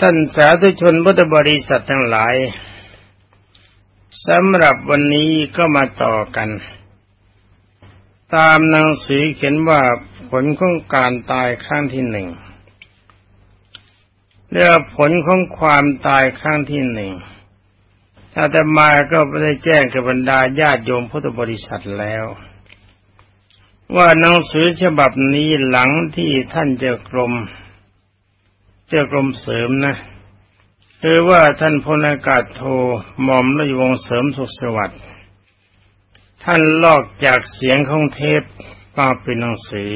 ท่านสาธุชนพุทธบริษัททั้งหลายสำหรับวันนี้ก็มาต่อกัน ตามหนังสือเขียนว่าผลของการตายครั้งที่หนึ่งเรื่องผลของความตายครั้งที่หนึ่งอาตมาก็ได้แจ้งกับบรรดาญาติโยมพุทธบริษัทแล้ว ว่าหนังสือฉบับนี้หลังที่ท่านเจ้ากรม เจ้ากรมเสริมนะคือว่าท่านพลอากาศโทหม่อมราชวงศ์เสริมสุขสวัสดิ์ท่านลอกจากเสียงของเทปมาเป็นหนังสือ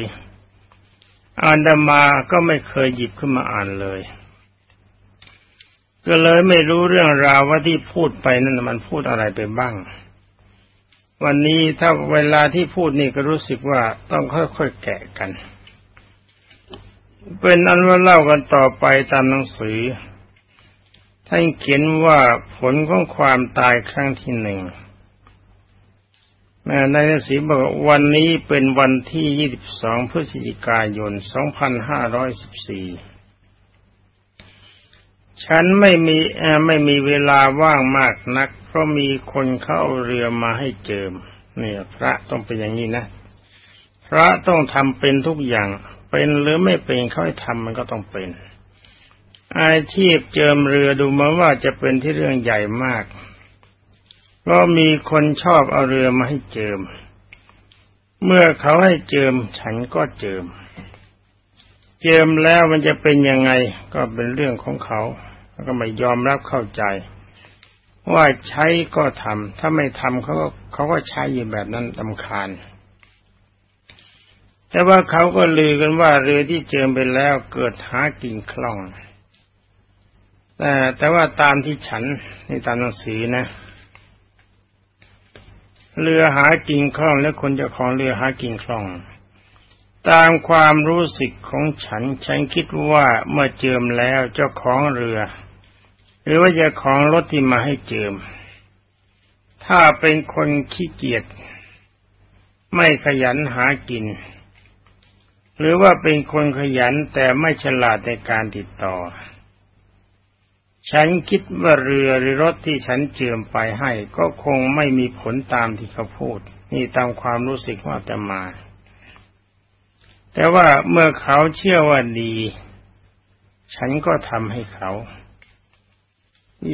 อ่านดามาก็ไม่เคยหยิบขึ้นมาอ่านเลย ก็เลยไม่รู้เรื่องราวว่าที่พูดไปนั่นมันพูดอะไรไปบ้าง วันนี้ถ้าเวลาที่พูดนี่ก็รู้สึกว่าต้องค่อยๆแกะกัน เป็นอันว่าเล่ากันต่อไปตามหนังสือ ท่านเขียนว่าผลของความตายครั้งที่หนึ่งในหนังสือบอกวันนี้เป็นวันที่ 22 พฤศจิกายน 2514 ฉันไม่มีไม่มีเวลาว่างมากนัก เพราะมีคนเข้าเรือมาให้เจิม เนี่ย พระต้องเป็นอย่างนี้นะ พระต้องทำเป็นทุกอย่าง เป็นหรือไม่เป็นเขาให้ทำมันก็ต้องเป็น อาชีพเจิมเรือดูมาว่าจะเป็นที่เรื่องใหญ่มากเพราะมีคนชอบเอาเรือมาให้เจิม เมื่อเขาให้เจิมฉันก็เจิม เจิมแล้วมันจะเป็นยังไงก็เป็นเรื่องของเขาแล้วก็ไม่ยอมรับเข้าใจ ว่าใช้ก็ทำถ้าไม่ทำเขาก็เขาก็ใช้อยู่แบบนั้นลำคาญ แต่ว่าเขาก็ลือกันว่าเรือที่เจิมไปแล้วเกิดหากิ่งคล่อง แต่แต่ว่าตามที่ฉันในตามหนังสือนะ เรือหากิ่งคล่องและคนเจ้าของเรือหากิ่งคล่อง ตามความรู้สึกของฉัน ฉันคิดว่าเมื่อเจิมแล้วเจ้าของเรือ หรือว่าเจ้าของรถที่มาให้เจิม ถ้าเป็นคนขี้เกียจไม่ขยันหากิน หรือว่าเป็นคนขยันแต่ไม่ฉลาดในการติดต่อ ฉันคิดว่าเรือหรือรถที่ฉันเจิมไปให้ ก็คงไม่มีผลตามที่เขาพูด นี่ตามความรู้สึกว่าจะมา แต่ว่าเมื่อเขาเชื่อว่าดี ฉันก็ทำให้เขา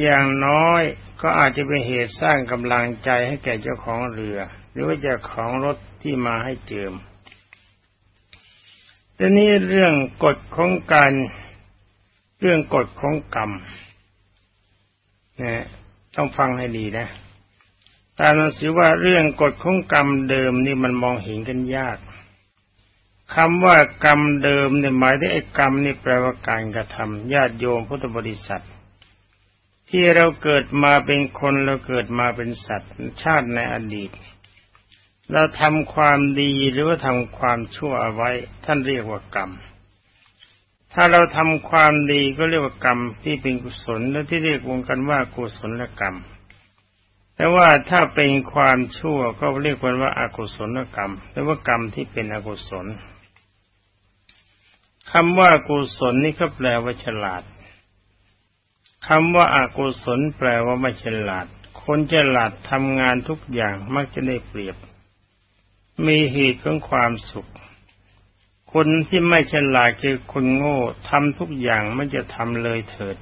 อย่างน้อยก็อาจจะเป็นเหตุสร้างกำลังใจให้แก่เจ้าของเรือ หรือว่าเจ้าของรถที่มาให้เจิม แต่นี้เรื่องกฎของการเรื่องกฎของกรรมนะต้องฟังให้ดีนะตามหนังสือว่าเรื่องกฎของกรรมเดิมนี่มันมองเห็นกันยากคำว่ากรรมเดิมเนี่ยหมายถึงไอ้กรรมนี่แปลว่าการกระทำญาติโยมพุทธบริษัท ที่เราเกิดมาเป็นคนเราเกิดมาเป็นสัตว์ชาติในอดีต เราทำความดีหรือว่าทำความชั่วเอาไว้ ท่านเรียกว่ากรรม ถ้าเราทำความดีก็เรียกว่ากรรมที่เป็นกุศลและที่เรียกวงกันว่ากุศลกรรม แต่ว่าถ้าเป็นความชั่วก็เรียกว่าอากุศลกรรมหรือว่ากรรมที่เป็นอกุศลคำว่ากุศลนี่ก็แปลว่าฉลาดคำว่าอากุศลแปลว่าไม่ฉลาด คนฉลาดทำงานทุกอย่างมักจะได้เปรียบ มีเหตุของความสุข คนที่ไม่ฉลาดคือคนโง่ทำทุกอย่างไม่จะทำเลยเถิด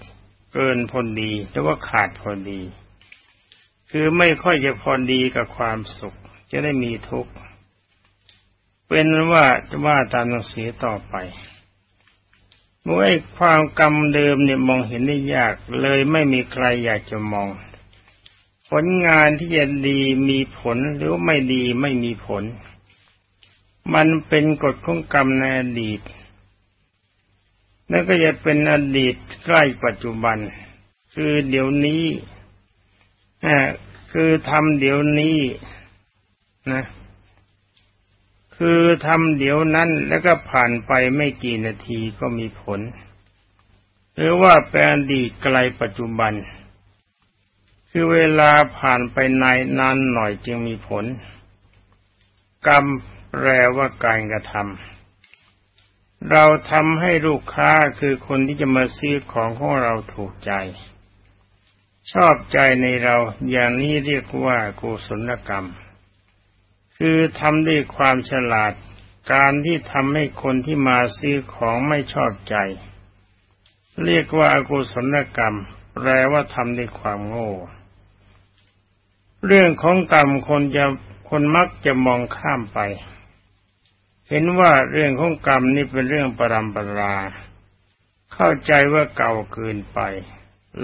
เกินพอดีหรือว่าขาดพอดี คือไม่ค่อยจะพอดีกับความสุข จะได้มีทุกข์เป็นว่าจะว่าตามหนังสือต่อไปเมื่อความกรรมเดิมเนี่ยมองเห็นได้ยากเลยไม่มีใครอยากจะมอง ผลงานที่จะดีมีผลหรือไม่ดีไม่มีผล มันเป็นกฎของกรรมในอดีต แล้วก็จะเป็นอดีตใกล้ปัจจุบัน คือเดี๋ยวนี้คือทำเดี๋ยวนี้นะ คือทำเดี๋ยวนั้นแล้วก็ผ่านไปไม่กี่นาทีก็มีผล หรือว่าเป็นอดีตไกลปัจจุบัน คือเวลาผ่านไปนานนานหน่อยจึงมีผล กรรมแปลว่าการกระทเราทำให้ลูกค้าคือคนที่จะมาซื้อของของเราถูกใจ ชอบใจในเราอย่างนี้เรียกว่ากุศลกรรม คือทำด้วยความฉลาด การที่ทำให้คนที่มาซื้อของไม่ชอบใจ เรียกว่าอากุศลกรรม แปลว่าทำด้วยความโง่ เรื่องของกรรมคนจะคนมักจะมองข้ามไป เห็นว่าเรื่องของกรรมนี่เป็นเรื่องปรำปรา เข้าใจว่าเก่าเกินไป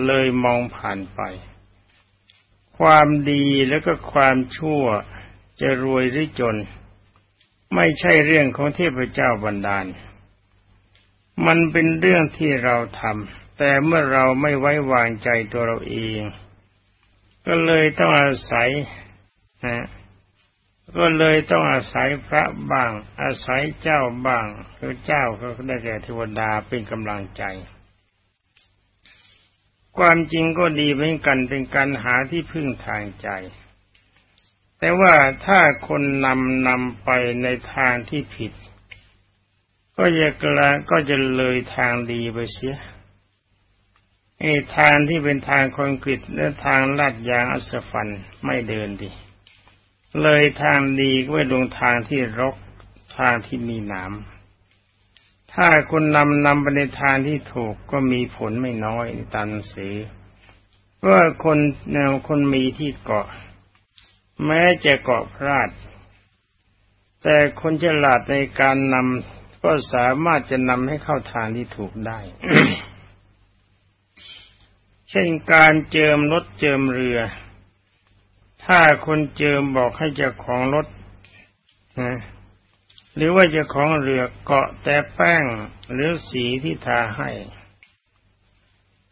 เลยมองผ่านไป ความดีแล้วก็ความชั่วจะรวยหรือจน ไม่ใช่เรื่องของเทพเจ้าบันดาล มันเป็นเรื่องที่เราทำแต่เมื่อเราไม่ไว้วางใจตัวเราเอง ก็เลยต้องอาศัยนะก็เลยต้องอาศัยพระบ้าง อาศัยเจ้าบ้างคือเจ้าก็ได้แก่เทวดาเป็นกำลังใจ ความจริงก็ดีเหมือนกันเป็นการหาที่พึ่งทางใจ แต่ว่าถ้าคนนำนำไปในทางที่ผิด ก็จะกลาก็จะเลยทางดีไปเสีย ไอ้ทางที่เป็นทางคอนกรีตและทางลาดยางอัศฟันไม่เดินดีเลยทางดีก็ไปลงทางที่รกทางที่มีหนามถ้าคุณนำนำไปในทางที่ถูกก็มีผลไม่น้อยในตันสีว่าคนแนวคนมีที่เกาะ แม้จะเกาะพลาด แต่คนฉลาดในการนำก็สามารถจะนำให้เข้าทางที่ถูกได้ เช่นการเจิมรถเจิมเรือ ถ้าคนเจิมบอกให้เจ้าของรถนะหรือว่าเจ้าของเรือเกาะแต่แป้งหรือสีที่ทาให้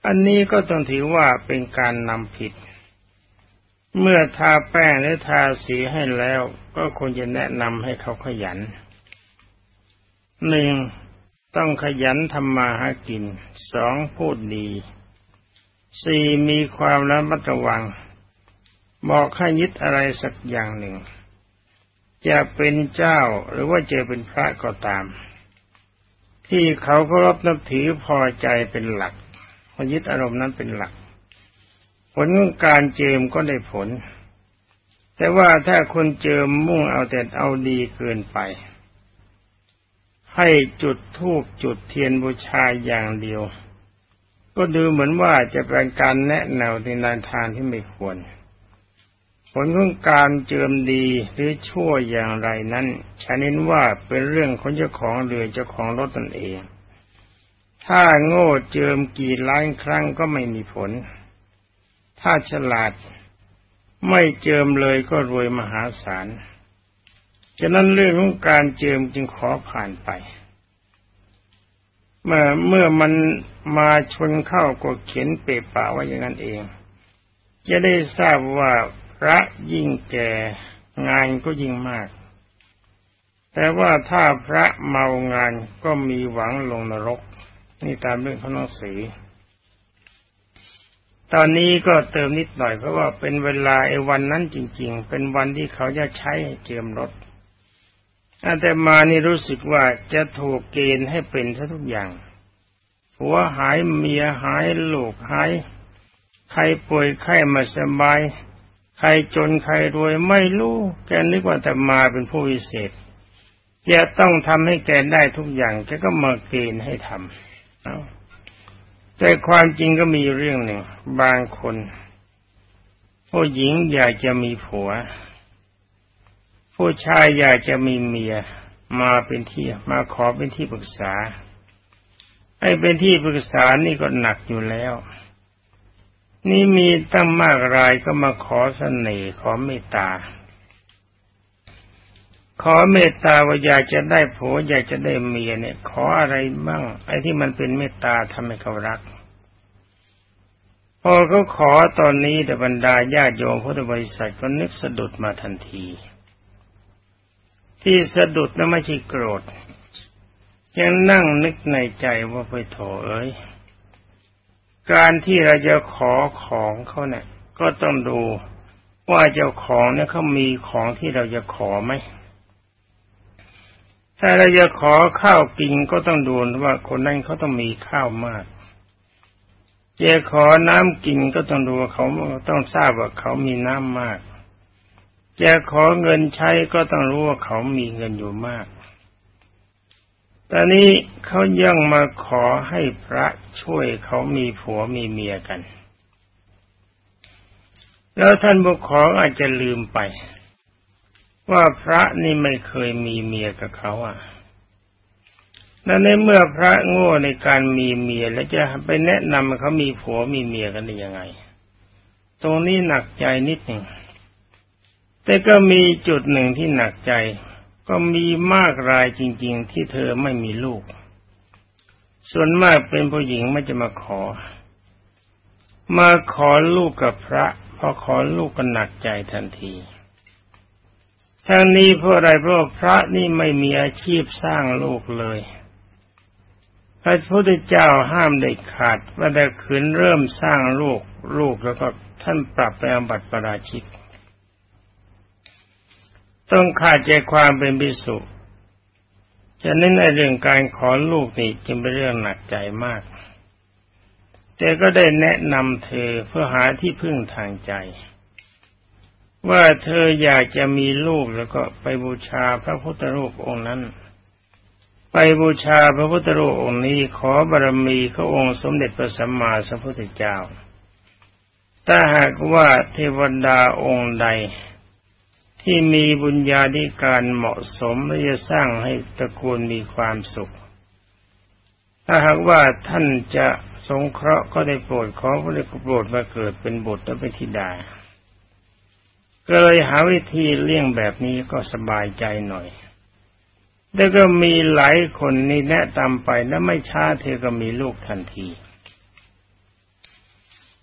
อันนี้ก็ต้องถือว่าเป็นการนำผิด เมื่อทาแป้งหรือทาสีให้แล้ว ก็ควรจะแนะนำให้เขาขยันหนึ่งต้องขยันทำมาหากินสองพูดดี สี่มีความระมัดระวัง บอกให้ยึดอะไรสักอย่างหนึ่ง จะเป็นเจ้าหรือว่าจะเป็นพระก็ตาม ที่เขาเคารพนับถือพอใจเป็นหลักพอยึดอารมณ์นั้นเป็นหลัก ผลการเจิมก็ได้ผล แต่ว่าถ้าคนเจิมมุ่งเอาแต่เอาดีเกินไป ให้จุดธูปจุดเทียนบูชาอย่างเดียว ก็ดูเหมือนว่าจะเป็นการแนะแนวในนานทางที่ไม่ควร ผลของการเจิมดีหรือชั่วอย่างไรนั้นฉันเห็นว่าเป็นเรื่องของเจ้าของเรือเจ้าของรถตนเอง ถ้าโง่เจิมกี่ล้านครั้งก็ไม่มีผล ถ้าฉลาดไม่เจิมเลยก็รวยมหาศาล ฉะนั้นเรื่องของการเจิมจึงขอผ่านไป เมื่อเมื่อมันมาชนเข้าก็เขียนเปะปะว่าอย่างนั้นเอง จะได้ทราบว่าพระยิ่งแก่งานก็ยิ่งมาก แต่ว่าถ้าพระเมางานก็มีหวังลงนรก นี่ตามเรื่องของหนังสือตอนนี้ก็เติมนิดหน่อยเพราะว่าเป็นเวลาไอ้วันนั้นจริง ๆ เป็นวันที่เขาจะใช้เจิมรถ แต่มานี่รู้สึกว่าจะถูกเกณฑ์ให้เป็นซะทุกอย่างหัวหายเมียหายลูกหาย ใครป่วยไข้มาสบาย ใครจนใครรวยไม่รู้ แกนึกว่าแต่มาเป็นผู้วิเศษ จะต้องทำให้แกได้ทุกอย่างแกก็มาเกณฑ์ให้ทำแต่ความจริงก็มีเรื่องหนึ่ง บางคนผู้หญิงอยากจะมีผัว ผู้ชายอยากจะมีเมียมาเป็นที่มาขอเป็นที่ปรึกษาไอ้เป็นที่ปรึกษานี่ก็หนักอยู่แล้ว นี่มีตั้งมากรายก็มาขอเสน่ห์ขอเมตตา ขอเมตตาว่าอยากจะได้ผัวอยากจะได้เมียเนี่ย ขออะไรบ้าง ไอ้ที่มันเป็นเมตตาทำให้เขารัก พอเขาขอตอนนี้แต่บรรดาญาติโยมพุทธบริษัทก็นึกสะดุดมาทันที ที่สะดุดนั้นไม่ใช่โกรธ ยังนั่งนึกในใจว่าไปโถเอ้ยการที่เราจะขอของเขาเนี่ย ก็ต้องดูว่าเจ้าของเนี่ยเขามีของที่เราจะขอไหมถ้าเราจะขอข้าวกินก็ต้องดูว่าคนนั้นเขาต้องมีข้าวมากจะขอน้ำกินก็ต้องดูว่าเขาต้องทราบว่าเขามีน้ำมาก จะขอเงินใช้ก็ต้องรู้ว่าเขามีเงินอยู่มาก ตอนนี้เขายังมาขอให้พระช่วยเขามีผัวมีเมียกัน แล้วท่านบุคคลอาจจะลืมไป ว่าพระนี่ไม่เคยมีเมียกับเขาอะและในเมื่อพระโง่ในการมีเมียแล้วจะไปแนะนำเขามีผัวมีเมียกันได้ยังไง ตรงนี้หนักใจนิดหนึ่ง แต่ก็มีจุดหนึ่งที่หนักใจ ก็มีมากรายจริง ๆ ที่เธอไม่มีลูก ส่วนมากเป็นผู้หญิงไม่จะมาขอ มาขอลูกกับพระ พอขอลูกก็หนักใจทันทีทั้งนี้เพราะอะไรเพราะพระนี่ไม่มีอาชีพสร้างลูกเลย พระพุทธเจ้าห้ามเด็ดขาดว่าแต่ขืนเริ่มสร้างลูกลูกแล้วก็ท่านปรับไปอบัติประราชิก ต้องขาดใจความเป็นบิสุจะนั้นในเรื่องการขอลูกนี่จึงเป็นเรื่องหนักใจมาก แต่ก็ได้แนะนำเธอเพื่อหาที่พึ่งทางใจ ว่าเธออยากจะมีลูกแล้วก็ไปบูชาพระพุทธรูปองค์นั้น ไปบูชาพระพุทธรูปองค์นี้ขอบารมีพระองค์สมเด็จพระสัมมาสัมพุทธเจ้า ถ้าหากว่าเทวดาองค์ใด ที่มีบุญญาธิการเหมาะสมและจะสร้างให้ตระกูลมีความสุข ถ้าหากว่าท่านจะสงเคราะห์ก็ได้โปรดขอพระเดชโปรดมาเกิดเป็นบุตรและเป็นธิดา ก็เลยหาวิธีเลี่ยงแบบนี้ก็สบายใจหน่อย แล้วก็มีหลายคนนี่แนะตามไปแล้วไม่ช้าเธอก็มีลูกทันที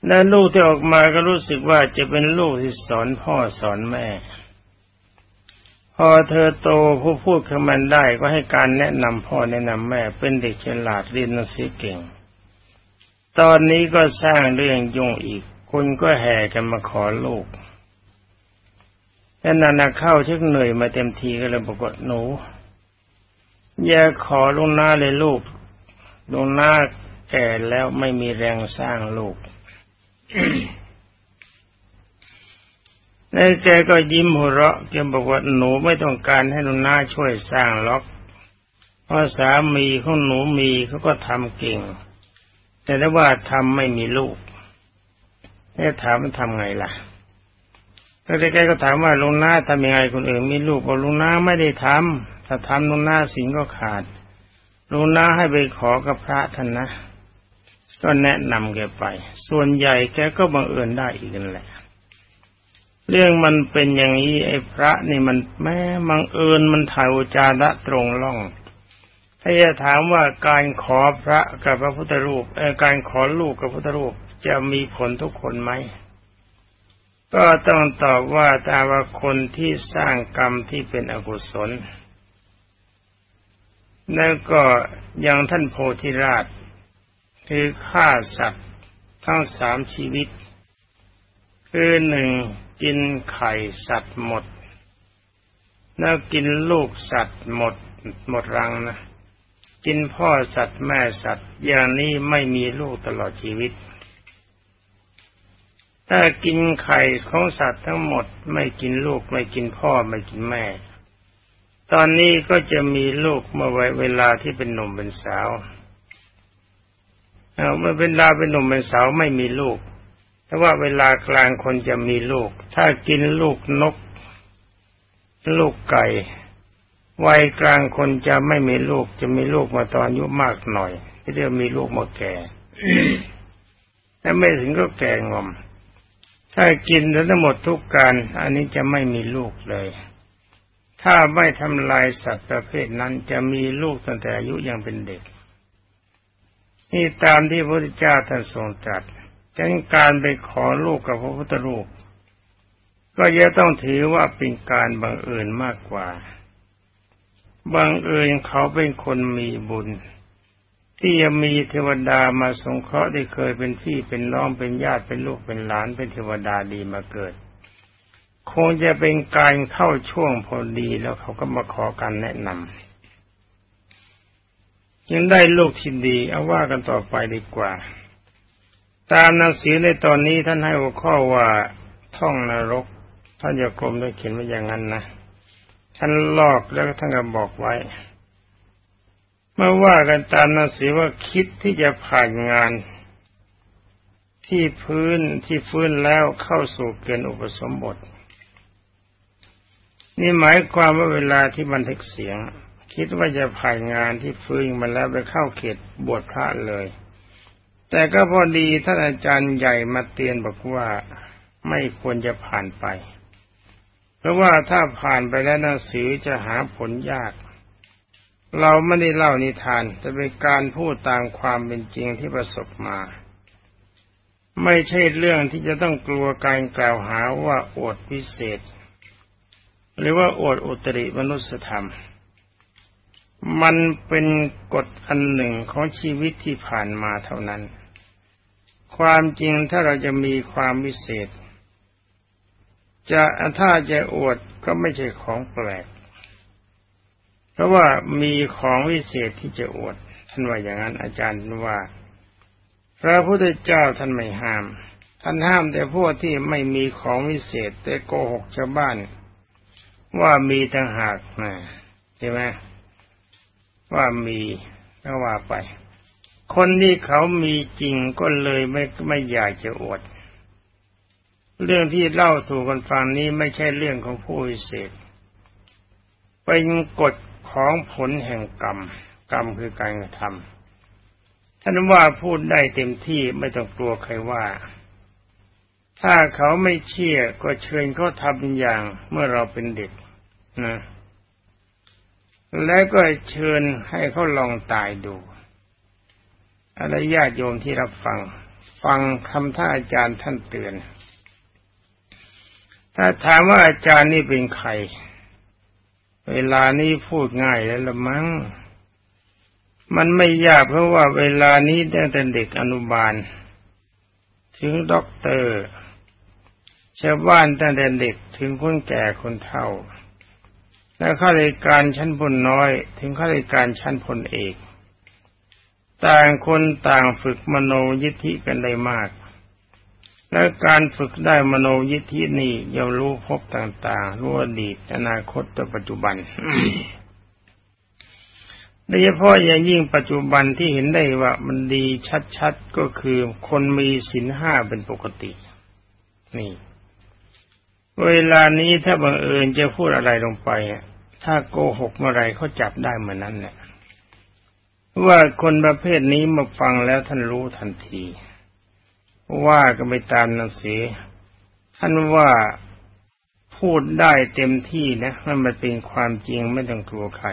และลูกที่ออกมาก็รู้สึกว่าจะเป็นลูกที่สอนพ่อสอนแม่ พอเธอโตผู้พูดคำมันได้ก็ให้การแนะนำพ่อแนะนำแม่เป็นเด็กฉลาดเรียนหนังสือเก่ง ตอนนี้ก็สร้างเรื่องยุ่งอีกคุณก็แห่กันมาขอลูกแต่นานาเข้าชักเหนื่อยมาเต็มทีก็เลยบอกว่าหนูอย่าขอลุงหน้าเลยลูกลุงหน้าแก่แล้วไม่มีแรงสร้างลูก นายแกก็ยิ้มหัวเราะแกบอกว่าหนูไม่ต้องการให้ลุงน้าช่วยสร้างล็อกเพราะสามีของหนูมีเขาก็ทำเก่ง แต่ถ้าว่าทำไม่มีลูกนี่ถามมันทำไงล่ะแล้วแกก็ถามว่าลุงน้าทำยังไงคนอื่นมีลูกบอกลุงน้าไม่ได้ทำถ้าทำลุงน้าสิงก็ขาดลุงน้าให้ไปขอกับพระท่านนะ ก็แนะนำแกไป ส่วนใหญ่แกก็บังเอิญได้อีกนั่นแหละ เรื่องมันเป็นอย่างนี้ไอ้พระนี่มันแม้บังเอิญมันถ่ายอุจาระตรงล่อง ถ้าจะถามว่าการขอพระกับพระพุทธรูปการขอลูกกับพุทธรูปจะมีผลทุกคนไหมก็ต้องตอบว่าแต่ว่าคนที่สร้างกรรมที่เป็นอกุศลนั่นก็อย่างท่านโพธิราช คือฆ่าสัตว์ทั้งสามชีวิต คือหนึ่ง กินไข่สัตว์หมด แล้วกินลูกสัตว์หมด หมดรังนะกินพ่อสัตว์แม่สัตว์ อย่างนี้ไม่มีลูกตลอดชีวิต ถ้ากินไข่ของสัตว์ทั้งหมด ไม่กินลูกไม่กินพ่อไม่กินแม่ ตอนนี้ก็จะมีลูกเมื่อเวลาที่เป็นหนุ่มเป็นสาวเมื่อเป็นลาเป็นหนุ่มเป็นสาวไม่มีลูก แต่ว่าเวลากลางคนจะมีลูก ถ้ากินลูกนก ลูกไก่ วัยกลางคนจะไม่มีลูก จะมีลูกมาตอนอายุมากหน่อยที่เรียกมีลูกมาแก่แต่ไม่ถึงก็แก่งอม ถ้ากินทั้งหมดทุกการ อันนี้จะไม่มีลูกเลย ถ้าไม่ทำลายสัตว์ประเภทนั้นจะมีลูกตั้งแต่อายุยังเป็นเด็ก นี่ตามที่พระพุทธเจ้าท่านทรงตรัส ฉะนั้นการไปขอลูกกับพระพุทธรูป ก็จะต้องถือว่าเป็นการบังเอิญมากกว่า บังเอิญเขาเป็นคนมีบุญ ที่จะมีเทวดามาสงเคราะห์ได้เคยเป็นพี่เป็นน้องเป็นญาติเป็นลูกเป็นหลานเป็นเทวดาดีมาเกิด คงจะเป็นการเข้าช่วงพอดีแล้วเขาก็มาขอการแนะนำยังได้ลูกที่ดีเอาว่ากันต่อไปดีกว่า ตามหนังสือในตอนนี้ท่านให้หัวข้อว่าท่องนรกท่านยากรมได้เขียนไว้อย่างนั้นนะท่านลอกแล้วท่านก็บอกไว้เมื่อว่ากันตามหนังสือว่าคิดที่จะผ่านงาน ที่พื้นที่ฟื้นแล้วเข้าสู่เกณฑ์อุปสมบท นี่หมายความว่าเวลาที่บันทึกเสียง คิดว่าจะผ่านงานที่ฟื้นมาแล้วไปเข้าเขตบวชพระเลย แต่ก็พอดีท่านอาจารย์ใหญ่มาเตือนบอกว่าไม่ควรจะผ่านไป เพราะว่าถ้าผ่านไปแล้วหนังสือจะหาผลยาก เราไม่ได้เล่านิทานแต่เป็นการพูดตามความเป็นจริงที่ประสบมา ไม่ใช่เรื่องที่จะต้องกลัวการกล่าวหาว่าอวดพิเศษ หรือว่าอวดอุตริมนุสธรรม มันเป็นกฎอันหนึ่งของชีวิตที่ผ่านมาเท่านั้น ความจริงถ้าเราจะมีความวิเศษ จะถ้าจะอวดก็ไม่ใช่ของแปลก เพราะว่ามีของวิเศษที่จะอวด ท่านว่าอย่างนั้นอาจารย์ว่า พระพุทธเจ้าท่านไม่ห้าม ท่านห้ามแต่พวกที่ไม่มีของวิเศษแต่โกหกชาวบ้าน ว่ามีต่างหากนะใช่ไหม ว่ามีก็ว่าไป คนที่เขามีจริงก็เลยไม่ไม่อยากจะอวด เรื่องที่เล่าถูกกันฟังนี้ไม่ใช่เรื่องของผู้วิเศษ เป็นกฎของผลแห่งกรรม กรรมคือการกระทำท่านว่าพูดได้เต็มที่ไม่ต้องกลัวใครว่า ถ้าเขาไม่เชื่อก็เชิญเขาทำอย่างเมื่อเราเป็นเด็กนะ แล้วก็เชิญให้เขาลองตายดูอะไรญาติโยมที่รับฟัง ฟังคำท่าอาจารย์ท่านเตือน ถ้าถามว่าอาจารย์นี่เป็นใคร เวลานี้พูดง่ายแล้วละมั้ง มันไม่ยากเพราะว่าเวลานี้ตั้งแต่เด็กอนุบาล ถึงด็อกเตอร์ชาวบ้านตั้งแต่เด็กถึงคนแก่คนเฒ่า และข้าราชการชั้นพลน้อย ถึงข้าราชการชั้นพลเอก ต่างคนต่างฝึกมโนยิทธิกันได้มาก และการฝึกได้มโนยิทธินี่ย่อมรู้พบต่างๆรู้อดีตอนาคตต่อปัจจุบันโดยเฉพาะอย่างยิ่งปัจจุบันที่เห็นได้ว่ามันดีชัดๆก็คือคนมีศีลห้าเป็นปกติ นี่ เวลานี้ถ้าบังเอิญจะพูดอะไรลงไปถ้าโกหกเมื่อไรเขาจับได้เหมือนนั้นแหละว่าคนประเภทนี้มาฟังแล้วท่านรู้ทันที ว่าก็ไปตามหนังสือท่านว่าพูดได้เต็มที่นะมันเป็นความจริงไม่ต้องกลัวใคร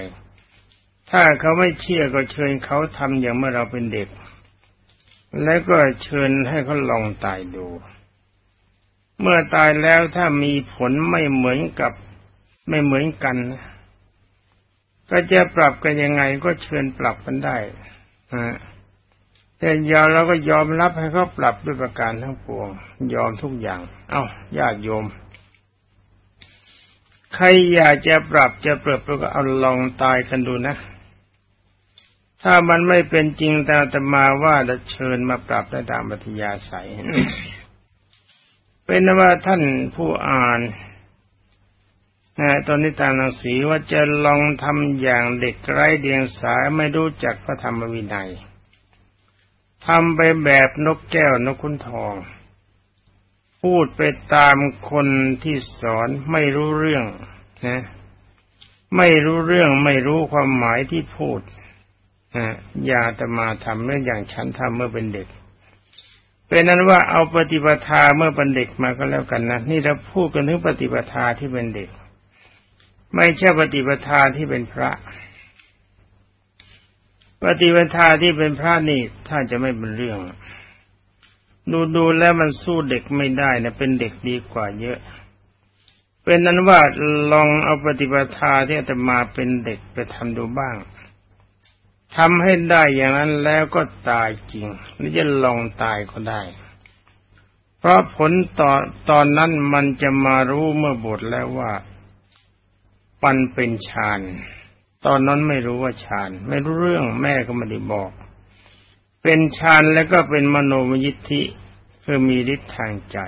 ถ้าเขาไม่เชื่อก็เชิญเขาทำอย่างเมื่อเราเป็นเด็ก แล้วก็เชิญให้เขาลองตายดู เมื่อตายแล้วถ้ามีผลไม่เหมือนกับไม่เหมือนกัน ก็จะปรับกันยังไงก็เชิญปรับกันได้นะแต่ยอมเราก็ยอมรับให้เขาปรับด้วยประการทั้งปวง ยอมทุกอย่าง เอา้าญาติโยม ใครอยากจะปรับจะปรับก็เอาลองตายกันดูนะ ถ้ามันไม่เป็นจริงแต่ตมาว่าจะเชิญมาปรับได้ตามปัทยาศัย เป็นว่าท่านผู้อ่านนะตอนนี้ตามหนังสือว่าจะลองทำอย่างเด็กไร้เดียงสายไม่รู้จักพระธรรมวินัยทำไปแบบนกแก้วนกขุนทอง พูดไปตามคนที่สอนไม่รู้เรื่องนะไม่รู้เรื่องไม่รู้ความหมายที่พูดนะอย่าจะมาทำเรื่องอย่างฉันทำเมื่อเป็นเด็ก เป็นนั้นว่าเอาปฏิปทาเมื่อเป็นเด็กมาก็แล้วกันนะนี่เราพูดกันถึงปฏิปทาที่เป็นเด็ก ไม่ใช่ปฏิปทาที่เป็นพระ ปฏิบัติที่เป็นพระนี่ถ้านจะไม่เป็นเรื่องดูดูแล้วมันสู้เด็กไม่ได้นะเป็นเด็กดีกว่าเยอะ เป็นนั้นว่าลองเอาปฏิบัติที่จะมาเป็นเด็กไปทำดูบ้าง ทำให้ได้อย่างนั้นแล้วก็ตายจริงหรือจะลองตายก็ได้ เพราะผลต่อตอนนั้นมันจะมารู้เมื่อบทแล้วว่าปันเป็นฌานตอนนั้นไม่รู้ว่าฌานไม่รู้เรื่องแม่ก็ไม่ได้บอก เป็นฌานแล้วก็เป็นมโนมยิทธิคือมีฤทธิ์ทางใจ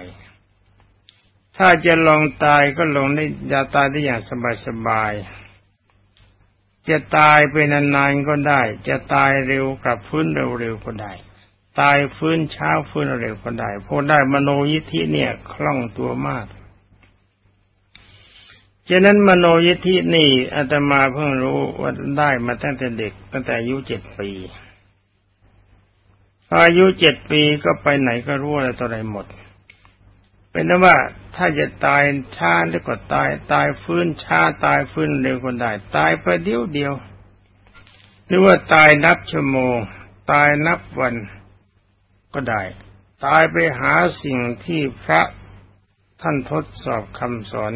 ถ้าจะลองตายก็ลงได้จะตายได้อย่างสบายๆ จะตายไปนานๆก็ได้ จะตายเร็วกลับฟื้นเร็วๆก็ได้ ตายฟื้นเช้าฟื้นเร็วก็ได้พอได้มโนยิทธิเนี่ยคล่องตัวมากฉะนั้นมโนยิทธินี่อาตมาเพิ่งรู้ว่าได้มาตั้งแต่เด็กตั้งแต่อายุเจ็ดปีอายุเจ็ดปีก็ไปไหนก็รู้อะไรต่ออะไรหมด เป็นนั้นว่าถ้าจะตายช้าแล้วก็ตาย ตายฟื้นช้าตายฟื้นเร็วก็ได้ ตายไปเดียวเดียว หรือว่าตายนับชั่วโมง ตายนับวันก็ได้ ตายไปหาสิ่งที่พระท่านทดสอบคำสอน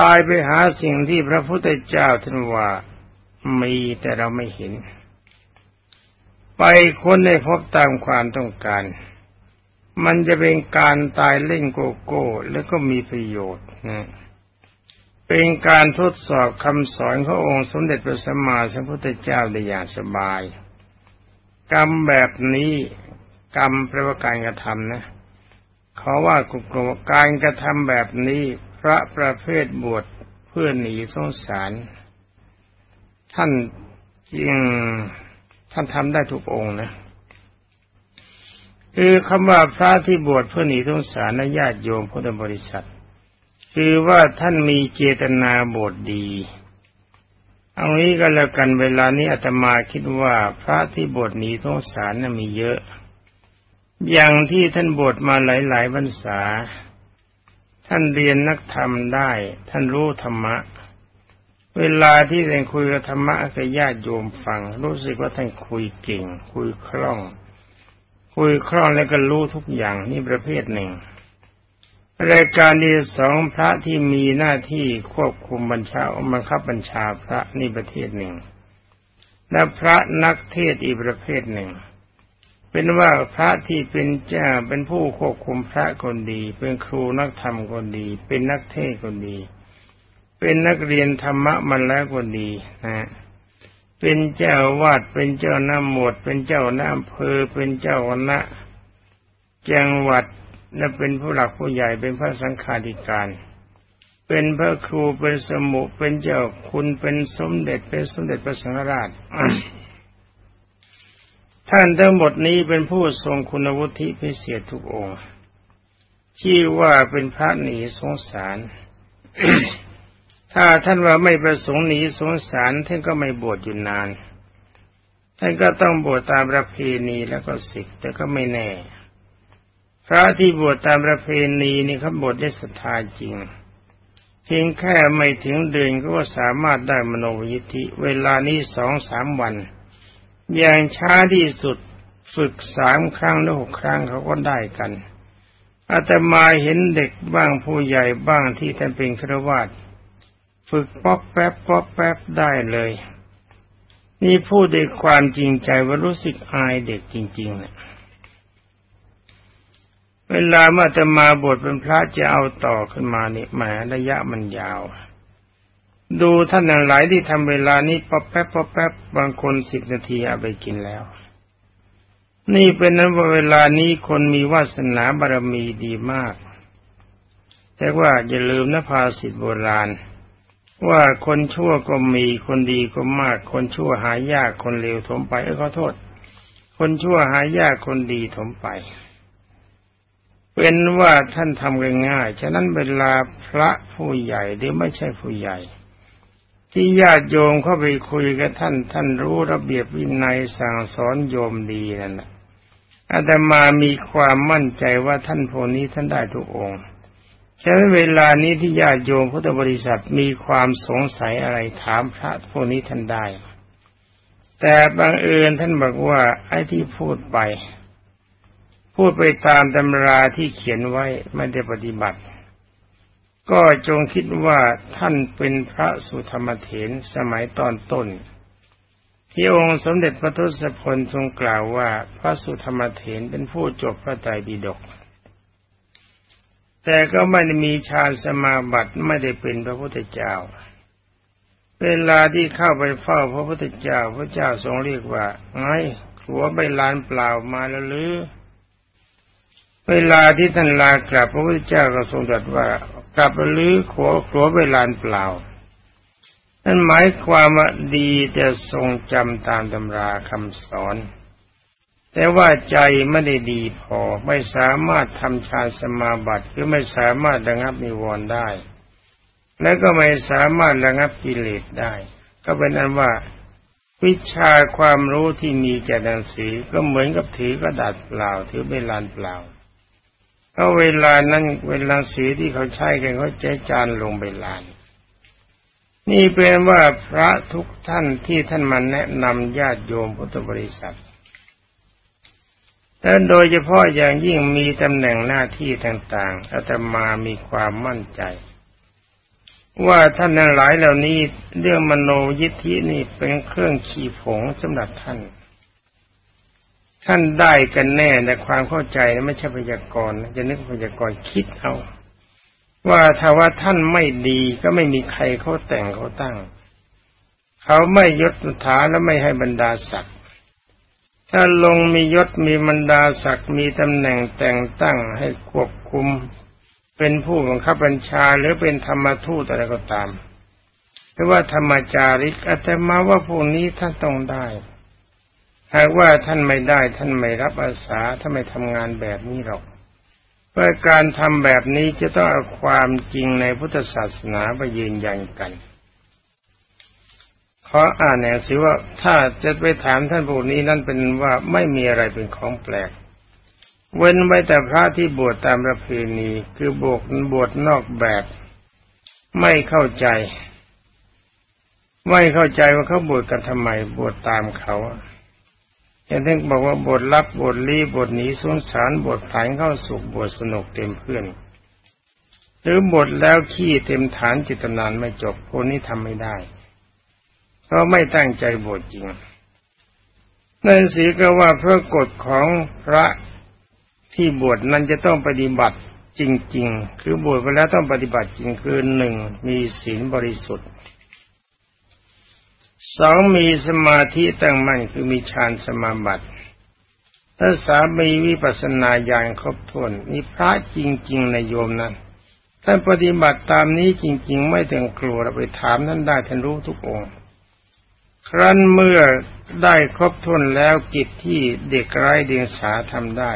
ตายไปหาสิ่งที่พระพุทธเจ้าท่านว่ามีแต่เราไม่เห็น ไปค้นให้พบตามความต้องการ มันจะเป็นการตายเล่นโกโก้ แล้วก็มีประโยชน์นะเป็นการทดสอบคำสอนขององค์สมเด็จพระสัมมาสัมพุทธเจ้าได้อย่างสบาย กรรมแบบนี้กรรมแปลว่าการกระทำนะเขาว่ากุกลการกระทำแบบนี้พระประเภทบวชเพื่อหนีสงสาร ท่านจริงท่านทำได้ทุกองค์นะ คือคำว่าพระที่บวชเพื่อหนีสงสารนญาติโยมพุทธบริษัท คือว่าท่านมีเจตนาบวชดี เอางี้ก็แล้วกันเวลานี้อาตมาคิดว่าพระที่บวชหนีสงสารน่ะมีเยอะ อย่างที่ท่านบวชมาหลายๆพรรษา ท่านเรียนนักธรรมได้ ท่านรู้ธรรมะ เวลาที่ท่านคุยกับธรรมะกับญาติโยมฟัง รู้สึกว่าท่านคุยเก่ง คุยคล่อง คุยคล่องแล้วก็รู้ทุกอย่างนี่ประเภทหนึ่ง รายการที่สองพระที่มีหน้าที่ควบคุมบัญชาบังคับบัญชาพระนี่ประเภทหนึ่ง และพระนักเทศอีกประเภทหนึ่ง เป็นว่าพระที่เป็นเจ้าเป็นผู้ควบคุมพระคนดี เป็นครูนักธรรมคนดี เป็นนักเทศคนดี เป็นนักเรียนธรรมะมันแล้วคนดีนะ เป็นเจ้าวาดเป็นเจ้าหน้าหมวดเป็นเจ้าหน้าอำเภอ เป็นเจ้าคณะจังหวัดและเป็นผู้หลักผู้ใหญ่เป็นพระสังฆาธิการ เป็นพระครูเป็นสมุเป็นเจ้าคุณเป็นสมเด็จเป็นสมเด็จพระสังฆราชท่านทั้งหมดนี้เป็นผู้ทรงคุณวุฒิพิเศษทุกองค์ชื่อว่าเป็นพระหนีสงสาร ถ้าท่านว่าไม่ประสงค์หนีสงสารท่านก็ไม่บวชอยู่นาน ท่านก็ต้องบวชตามประเพณีแล้วก็สึกแต่ก็ไม่แน่ พระที่บวชตามประเพณีนี่เขาบวชด้วยศรัทธาจริงเพียงแค่ไม่ถึงเดือนก็สามารถได้มโนมยิทธิ เวลานี้สองสามวัน อย่างช้าที่สุดฝึกสามครั้งหรือหกครั้งเขาก็ได้กันอาตมาเห็นเด็กบ้างผู้ใหญ่บ้างที่ท่านเป็นฆราวาส ฝึกป๊อปแป๊บป๊อปแป๊บได้เลย นี่พูดด้วยความจริงใจว่ารู้สึกอายเด็กจริงๆเนี่ยเวลาเมื่อจะมาบทเป็นพระจะเอาต่อขึ้นมาเนี่ยแหมระยะมันยาว ดูท่านหลายที่ทำเวลานี้ป๊อปแป๊บป๊อปแป๊บบางคนสิบนาทีเอาไปกินแล้ว นี่เป็นนั้นว่าเวลานี้คนมีวาสนาบารมีดีมาก แต่ว่าอย่าลืมนะภาษิตโบราณ ว่าคนชั่วก็มีคนดีก็มาก คนชั่วหายากคนเลวถมไปเออขอโทษ คนชั่วหายากคนดีถมไปเป็นว่าท่านทำง่ายๆฉะนั้นเวลาพระผู้ใหญ่หรือไม่ใช่ผู้ใหญ่ ที่ญาติโยมเข้าไปคุยกับท่าน ท่านรู้ระเบียบวินัยสั่งสอนโยมดีนั่นแหละอาตมามีความมั่นใจว่าท่านพวกนี้ท่านได้ทุกองค์ ฉะนั้นเวลานี้ที่ญาติโยมพุทธบริษัทมีความสงสัยอะไรถามพระพวกนี้ท่านได้ แต่บางเอิญท่านบอกว่าไอ้ที่พูดไป พูดไปตามตำราที่เขียนไว้ไม่ได้ปฏิบัติ ก็จงคิดว่าท่านเป็นพระสุธรรมเถรสมัยตอนต้น ที่องค์สมเด็จพระทศพลทรงกล่าวว่าพระสุธรรมเถรเป็นผู้จบพระไตรปิฎก แต่ก็ไม่ได้มีฌานสมาบัติไม่ได้เป็นพระพุทธเจ้า เวลาที่เข้าไปเฝ้าพระพุทธเจ้า พระเจ้าทรงเรียกว่าไงขัวใบลานเปล่ามาแล้วหรือ เวลาที่ท่านลากลับพระพุทธเจ้าก็ทรงตรัสว่ากลับหรือขัวขัวใบลานเปล่านั่นหมายความว่าดีจะทรงจำตามตำราคำสอน แต่ว่าใจไม่ได้ดีพอไม่สามารถทำฌานสมาบัติคือไม่สามารถระงับนิวรณ์ได้ และก็ไม่สามารถระงับกิเลสได้ ก็เป็นอันว่า วิชาความรู้ที่มีแก่ดังสีก็เหมือนกับถือกระดาษเปล่าถือเวลานเปล่าก็เวลานั้นเวลาสีที่เขาใช้กันเขาใช้จานลงเวลานนี่เป็นว่าพระทุกท่านที่ท่านมาแนะนำญาติโยมพุทธบริษัท และโดยเฉพาะอย่างยิ่งมีตำแหน่งหน้าที่ต่างๆอาตมามีความมั่นใจ ว่าท่านทั้งหลายเหล่านี้เรื่องมโนยิทธินี่เป็นเครื่องขี่ผงสำหรับท่าน ท่านได้กันแน่แต่ความเข้าใจไม่ใช่พยากรณ์จะนึกพยากรณ์คิดเอาว่าถ้าว่าท่านไม่ดีก็ไม่มีใครเขาแต่งเขาตั้ง เขาไม่ยศถาและไม่ให้บรรดาศักดิ์ ถ้าลงมียศมีบรรดาศักดิ์มีตำแหน่งแต่งตั้งให้ควบคุม เป็นผู้บังคับบัญชาหรือเป็นธรรมทูตอะไรก็ตามหรือว่าธรรมจาริกอาตมาว่าพวกนี้ท่านต้องได้หากว่าท่านไม่ได้ท่านไม่รับอาสาถ้านไม่ทำงานแบบนี้หรอกเพื่อการทำแบบนี้จะต้องเอาความจริงในพุทธศาสนาไปยืนยันกัน ขออ่านแหนสิว่าถ้าจะไปถามท่านผู้นี้นั่นเป็นว่าไม่มีอะไรเป็นของแปลก เว้นไว้แต่พระที่บวชตามประเพณีคือบวชบวชนอกแบบ ไม่เข้าใจ ไม่เข้าใจว่าเขาบวชกันทำไมบวชตามเขาอย่างที่บอกว่าบทรับบทรีบทหนีสุนสารบทผานเข้าสุขบทสนุกเต็มเพื่อน หรือบทแล้วขี้เต็มฐานจิตนานไม่จบคนนี้ทำไม่ได้ เพราะไม่ตั้งใจบทจริง นั่นสีก็ว่าเพราะกฎของพระที่บวชนั้นจะต้องปฏิบัติจริง ๆ คือบวชไปแล้วต้องปฏิบัติจริงคือหนึ่งมีศีลบริสุทธิ์สองมีสมาธิตั้งมั่นคือมีฌานสมาบัติถ้าสามีวิปัสนาญาณครบถ้วนมีพระจริง ๆ ในโยมนั้นท่านปฏิบัติตามนี้จริง ๆ ไม่ต้องกลัวเราไปถามท่านได้ท่านรู้ทุกองค์ ครั้นเมื่อได้ครบถ้วนแล้วกิจที่เด็กไร้เดียงสาทำได้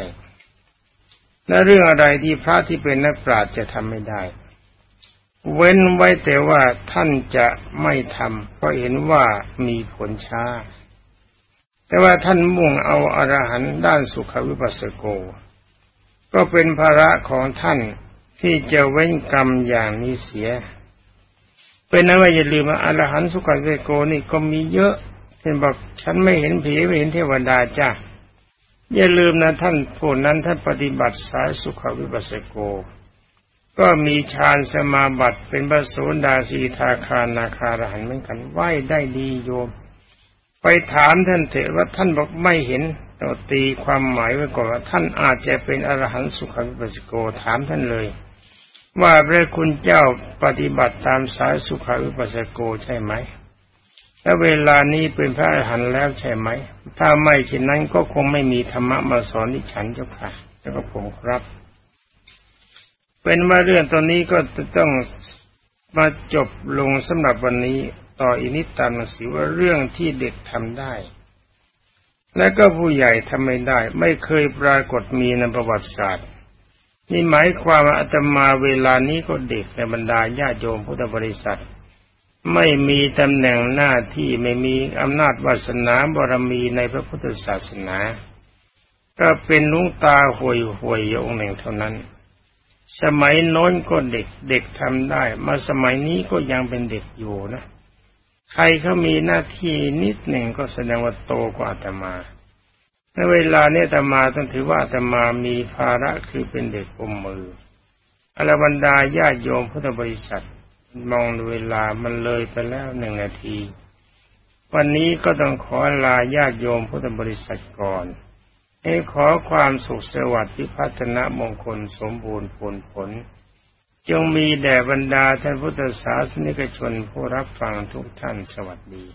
และเรื่องอะไรที่พระที่เป็นนักปราชญ์จะทำไม่ได้ เว้นไว้แต่ว่าท่านจะไม่ทำเพราะเห็นว่ามีผลช้า แต่ว่าท่านมุ่งเอาอารหันต์ด้านสุขวิปัสสโก ก็เป็นภาระของท่านที่จะเว้นกรรมอย่างนี้เสีย เป็นนั้นว่าอย่าลืมว่าอรหันสุขวิปัสโกนี่ก็มีเยอะเช่นบอกฉันไม่เห็นผีไม่เห็นเทวดาจ้าอย่าลืมนะท่านผู้นั้นท่านปฏิบัติสายสุขวิปัสสโก ก็มีฌานสมาบัติเป็นพระโสดาสีทาคานาคารหันเหมือนกันไหวได้ดีโยม ไปถามท่านเถอะว่าท่านบอกไม่เห็นต่อตีความหมายไว้ก่อนว่าท่านอาจจะเป็นอรหันต์สุขวิปัสสโกถามท่านเลย ว่าพระคุณเจ้าปฏิบัติตามสายสุขวิปัสสโกใช่ไหมและเวลานี้เป็นพระอรหันต์แล้วใช่ไหม ถ้าไม่เช่นนั้นก็คงไม่มีธรรมะมาสอนที่ฉันเจ้าค่ะเจ้าก็ผมครับ เป็นว่าเรื่องตอนนี้ก็จะต้องมาจบลงสำหรับวันนี้ต่ออีกนิตามหนังสือว่าเรื่องที่เด็กทำได้ และก็ผู้ใหญ่ทำไม่ได้ ไม่เคยปรากฏมีในประวัติศาสตร์ นี่หมายความว่าอาตมาเวลานี้ก็เด็กในบรรดาญาโยมพุทธบริษัท ไม่มีตำแหน่งหน้าที่ไม่มีอำนาจวาสนาบารมีในพระพุทธศาสนา ก็เป็นลุงตาห่วยห่วยองค์หนึ่งเท่านั้น สมัยโน้นก็เด็กเด็กทำได้ มาสมัยนี้ก็ยังเป็นเด็กอยู่นะ ใครเขามีหน้าที่นิดหนึ่งก็แสดงว่าโตกว่าอาตมา ในเวลานี้อาตมาต้องถือว่าอาตมามีภาระคือเป็นเด็กอมมืออรบรรดาญาโยมพุทธบริษัทมองเวลามันเลยไปแล้วหนึ่งนาที วันนี้ก็ต้องขอลาญาโยมพุทธบริษัทก่อน ให้ขอความสุขสวัสดิ์พิพัฒนมงคลสมบูรณ์ผลผล จงมีแด่บรรดาท่านพุทธศาสนิกชนผู้รับฟังทุกท่านสวัสดี